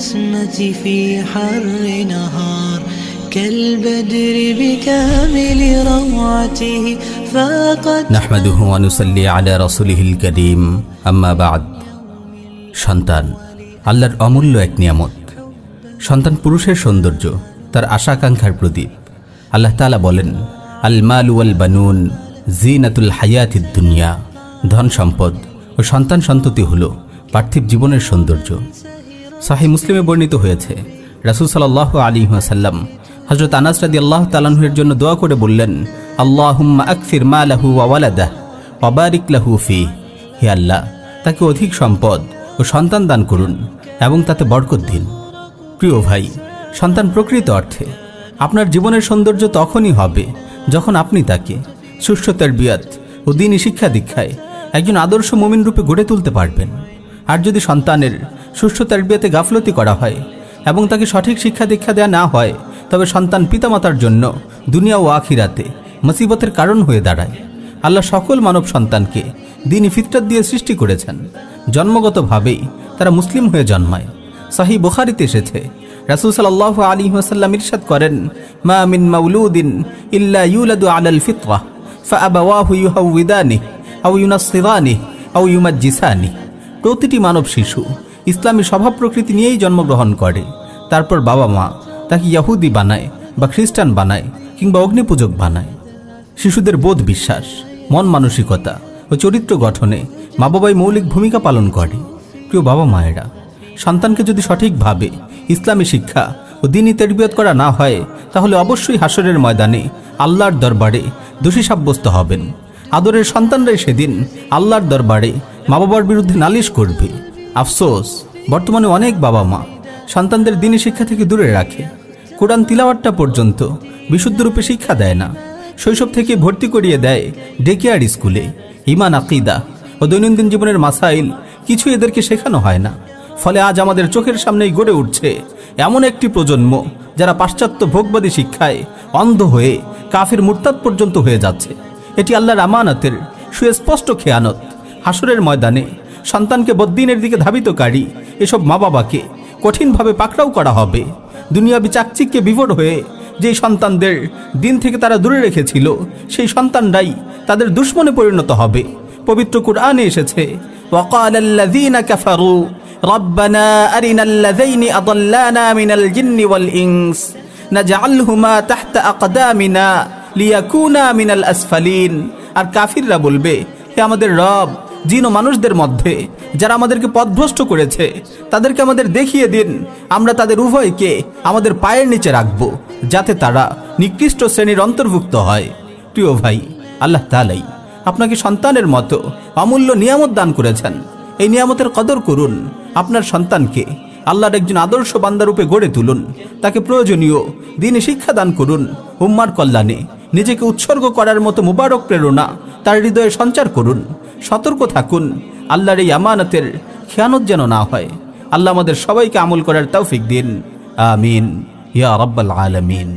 البسمة في حر نهار كالبدر بكامل روعته فقد নাহমাদুহু আনুসাল্লি আলা রসুলিহিল করিম আম্মা বাদ সন্তান আল্লাহর অমূল্য এক নিয়ামত সন্তান পুরুষের সৌন্দর্য তার আশা আকাঙ্ক্ষার প্রদীপ আল্লাহ তাআলা বলেন আল মাল ওয়াল বানুন জিনাতুল হায়াতিদ দুনিয়া ধন সম্পদ ও সন্তান সন্ততি হল পার্থিব জীবনের সৌন্দর্য। সাহি মুসলিমে বর্ণিত হয়েছে, রাসুল সাল্লাহ আলী সাল্লাম হজরত আনাস রাদি আল্লাহ তালাহুয়ের জন্য দোয়া করে বললেন আকফির মা লাহু লাহু ফি হে আল্লাহ, তাকে অধিক সম্পদ ও সন্তান দান করুন এবং তাতে বরকত দিন। প্রিয় ভাই, সন্তান প্রকৃত অর্থে আপনার জীবনের সৌন্দর্য তখনই হবে যখন আপনি তাকে সুষ্ঠু বিয়াত ও দিনই শিক্ষা দীক্ষায় একজন আদর্শ মোমিন রূপে গড়ে তুলতে পারবেন। আর যদি সন্তানের সুষ্ঠু বিয়াতে গাফলতি করা হয় এবং তাকে সঠিক শিক্ষা দীক্ষা দেওয়া না হয়, তবে সন্তান পিতামাতার জন্য দুনিয়া ও আখিরাতে মুসিবতের কারণ হয়ে দাঁড়ায়। আল্লাহ সকল মানব সন্তানকে দিনই ফিতরাত দিয়ে সৃষ্টি করেছেন। জন্মগতভাবেই তারা মুসলিম হয়ে জন্মায়। সাহি বুখারিতে এসেছে, রাসুল সাল্লাহ আলী ওসাল্লাম ইরশাদ করেন, মা মিন মাউলুদিন ইল্লা ইউলাদু আলাল ফিতরা ফাআবাওয়াহু ইউহাউইদানি আও ইউনাসসিরানি আও ইউমাজ্জিসানি প্রতিটি মানব শিশু ইসলামী স্বভাব প্রকৃতি নিয়েই জন্মগ্রহণ করে। তারপর বাবা মা তাকে ইয়াহুদি বানায় বা খ্রিস্টান বানায় কিংবা অগ্নিপূজক বানায়। শিশুদের বোধ বিশ্বাস, মন মানসিকতা ও চরিত্র গঠনে মা বাবাই মৌলিক ভূমিকা পালন করে। প্রিয় বাবা মায়েরা, সন্তানকে যদি সঠিকভাবে ইসলামী শিক্ষা ও দিনই তেরবিয়ত করা না হয়, তাহলে অবশ্যই হাসরের ময়দানে আল্লাহর দরবারে দোষী সাব্যস্ত হবেন। আদরের সন্তানরাই সেদিন আল্লাহর দরবারে মা বাবার বিরুদ্ধে নালিশ করবে। আফসোস, বর্তমানে অনেক বাবা মা সন্তানদের দিনী শিক্ষা থেকে দূরে রাখে। কোরআন তিলাওয়াতটা পর্যন্ত বিশুদ্ধরূপে শিক্ষা দেয় না। শৈশব থেকে ভর্তি করিয়ে দেয় ডেকেয়ার স্কুলে। ইমান, আকিদা ও দৈনন্দিন জীবনের মাসাইল কিছু এদেরকে শেখানো হয় না। ফলে আজ আমাদের চোখের সামনেই গড়ে উঠছে এমন একটি প্রজন্ম যারা পাশ্চাত্য ভোগবাদী শিক্ষায় অন্ধ হয়ে কাফের মুরতাদ পর্যন্ত হয়ে যাচ্ছে। এটি আল্লাহর আমানতের সুস্পষ্ট খেয়ানত। হাসরের ময়দানে সন্তানকে বদ্দিনের দিকে ধাবিতকারী এসব মা বাবাকে কঠিনভাবে পাকড়াও করা হবে দুনিয়াবি চাকচিককে বিভোর হয়ে যেই সন্তানদের দিন থেকে তারা দূরে রেখেছিল সেই সন্তানরাই তাদের দুশ্মনে পরিণত হবে পবিত্র কুরআনে এসেছে وقال الذين كفروا ربنا أرنا الذين أضلانا من الجن والإنس نجعلهما تحت أقدامنا লিয়াকুনা মিনাল আসফালিন আর কাফিররা বলবে হে আমাদের রব জিন ও মানুষদের মধ্যে, যারা আমাদেরকে পথভ্রষ্ট করেছে, তাদেরকে আমাদের দেখিয়ে দিন, আমরা তাদের উভয়কে আমাদের পায়ের নিচে রাখব, যাতে তারা নিকৃষ্ট শ্রেণির অন্তর্ভুক্ত হয়। প্রিয় ভাই, আল্লাহ তালাই আপনাকে সন্তানের মতো অমূল্য নিয়ামত দান করেছেন। এই নিয়ামতের কদর করুন। আপনার সন্তানকে আল্লাহর একজন আদর্শ বান্দারূপে গড়ে তুলুন। তাকে প্রয়োজনীয় দিনে শিক্ষা দান করুন। উম্মার কল্যাণে নিজেকে উৎসর্গ করার মতো মুবারক প্রেরণা তার হৃদয়ে সঞ্চার করুন। সতর্ক থাকুন। আল্লাহর এই আমানতের খেয়ানত যেন না হয়। আল্লাহ আমাদের সবাইকে আমল করার তৌফিক দিন। আমিন। ইয়া রব্বাল আলমিন।